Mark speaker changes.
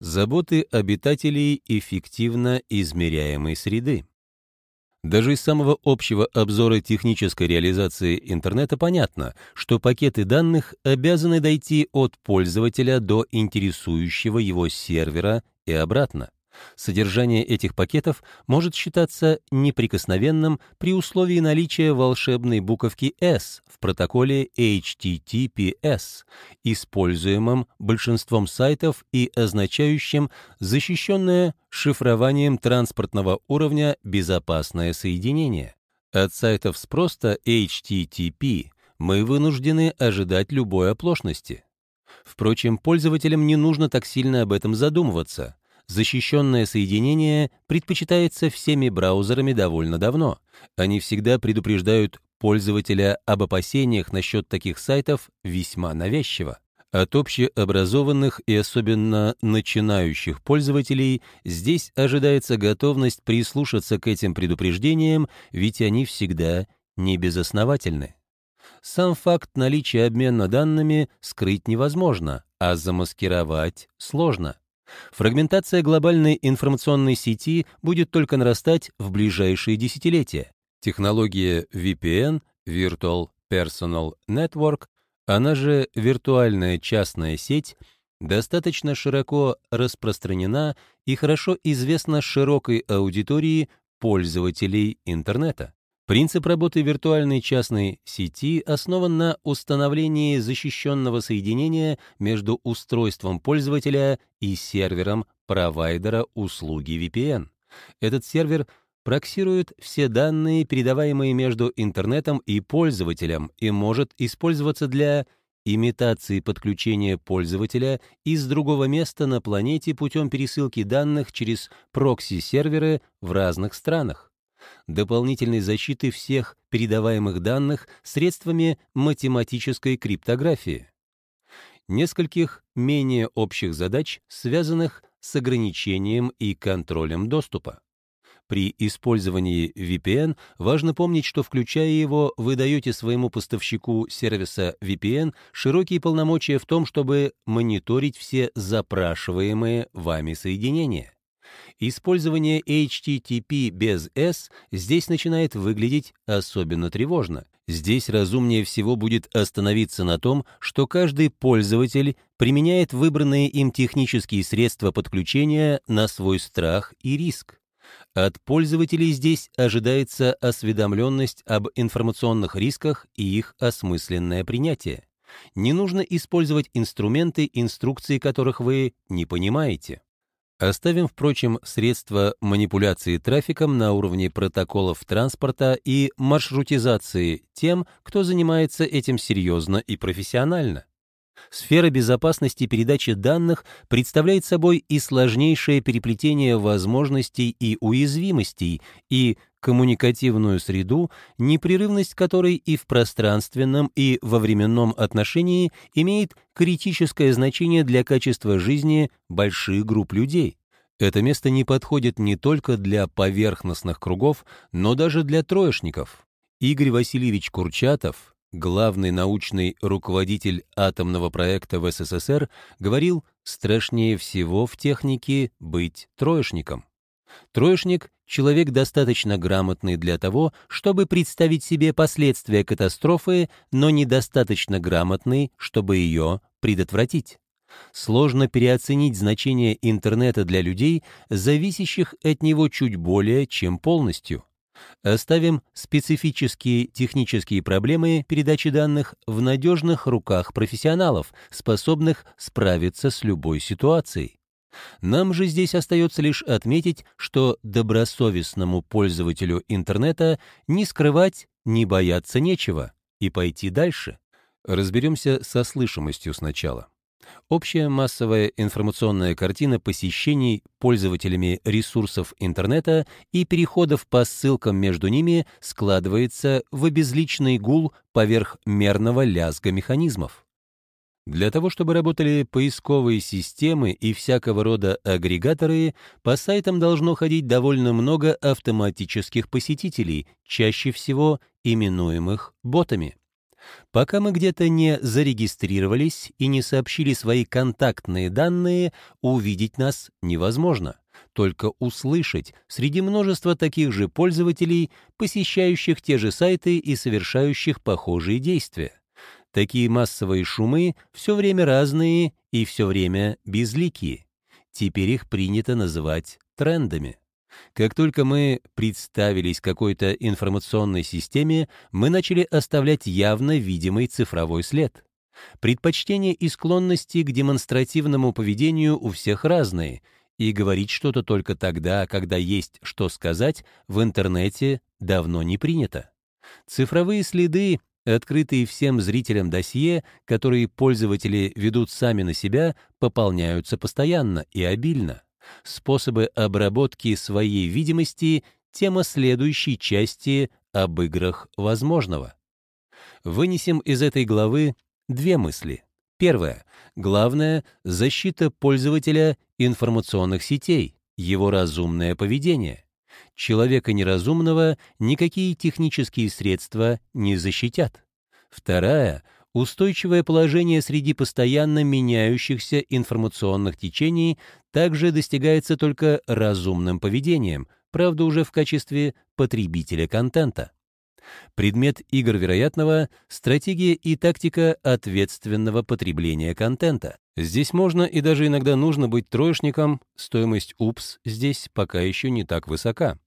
Speaker 1: Заботы обитателей эффективно измеряемой среды. Даже из самого общего обзора технической реализации интернета понятно, что пакеты данных обязаны дойти от пользователя до интересующего его сервера и обратно. Содержание этих пакетов может считаться неприкосновенным при условии наличия волшебной буковки S в протоколе HTTPS, используемом большинством сайтов и означающим защищенное шифрованием транспортного уровня безопасное соединение. От сайтов с просто HTTP мы вынуждены ожидать любой оплошности. Впрочем, пользователям не нужно так сильно об этом задумываться — защищенное соединение предпочитается всеми браузерами довольно давно. Они всегда предупреждают пользователя об опасениях насчет таких сайтов весьма навязчиво. От общеобразованных и особенно начинающих пользователей здесь ожидается готовность прислушаться к этим предупреждениям, ведь они всегда не. Сам факт наличия обмена данными скрыть невозможно, а замаскировать сложно. Фрагментация глобальной информационной сети будет только нарастать в ближайшие десятилетия. Технология VPN, Virtual Personal Network, она же виртуальная частная сеть, достаточно широко распространена и хорошо известна широкой аудитории пользователей интернета. Принцип работы виртуальной частной сети основан на установлении защищенного соединения между устройством пользователя и сервером провайдера услуги VPN. Этот сервер проксирует все данные, передаваемые между интернетом и пользователем, и может использоваться для имитации подключения пользователя из другого места на планете путем пересылки данных через прокси-серверы в разных странах дополнительной защиты всех передаваемых данных средствами математической криптографии. Нескольких менее общих задач, связанных с ограничением и контролем доступа. При использовании VPN важно помнить, что включая его, вы даете своему поставщику сервиса VPN широкие полномочия в том, чтобы мониторить все запрашиваемые вами соединения. Использование HTTP без S здесь начинает выглядеть особенно тревожно. Здесь разумнее всего будет остановиться на том, что каждый пользователь применяет выбранные им технические средства подключения на свой страх и риск. От пользователей здесь ожидается осведомленность об информационных рисках и их осмысленное принятие. Не нужно использовать инструменты, инструкции которых вы не понимаете. Оставим, впрочем, средства манипуляции трафиком на уровне протоколов транспорта и маршрутизации тем, кто занимается этим серьезно и профессионально. Сфера безопасности передачи данных представляет собой и сложнейшее переплетение возможностей и уязвимостей, и коммуникативную среду, непрерывность которой и в пространственном, и во временном отношении имеет критическое значение для качества жизни больших групп людей. Это место не подходит не только для поверхностных кругов, но даже для троечников. Игорь Васильевич Курчатов, главный научный руководитель атомного проекта в СССР, говорил, страшнее всего в технике быть троечником. Троечник — человек достаточно грамотный для того, чтобы представить себе последствия катастрофы, но недостаточно грамотный, чтобы ее предотвратить. Сложно переоценить значение интернета для людей, зависящих от него чуть более, чем полностью. Оставим специфические технические проблемы передачи данных в надежных руках профессионалов, способных справиться с любой ситуацией. Нам же здесь остается лишь отметить, что добросовестному пользователю интернета не скрывать, не бояться нечего и пойти дальше. Разберемся со слышимостью сначала. Общая массовая информационная картина посещений пользователями ресурсов интернета и переходов по ссылкам между ними складывается в обезличный гул поверх мерного лязга механизмов. Для того, чтобы работали поисковые системы и всякого рода агрегаторы, по сайтам должно ходить довольно много автоматических посетителей, чаще всего именуемых ботами. Пока мы где-то не зарегистрировались и не сообщили свои контактные данные, увидеть нас невозможно. Только услышать среди множества таких же пользователей, посещающих те же сайты и совершающих похожие действия. Такие массовые шумы все время разные и все время безликие. Теперь их принято называть трендами. Как только мы представились какой-то информационной системе, мы начали оставлять явно видимый цифровой след. Предпочтения и склонности к демонстративному поведению у всех разные, и говорить что-то только тогда, когда есть что сказать, в интернете давно не принято. Цифровые следы, открытые всем зрителям досье, которые пользователи ведут сами на себя, пополняются постоянно и обильно. Способы обработки своей видимости — тема следующей части об играх возможного. Вынесем из этой главы две мысли. Первое. Главное — защита пользователя информационных сетей, его разумное поведение. Человека неразумного никакие технические средства не защитят. Вторая — Устойчивое положение среди постоянно меняющихся информационных течений также достигается только разумным поведением, правда уже в качестве потребителя контента. Предмет игр вероятного — стратегия и тактика ответственного потребления контента. Здесь можно и даже иногда нужно быть троечником, стоимость УПС здесь пока еще не так высока.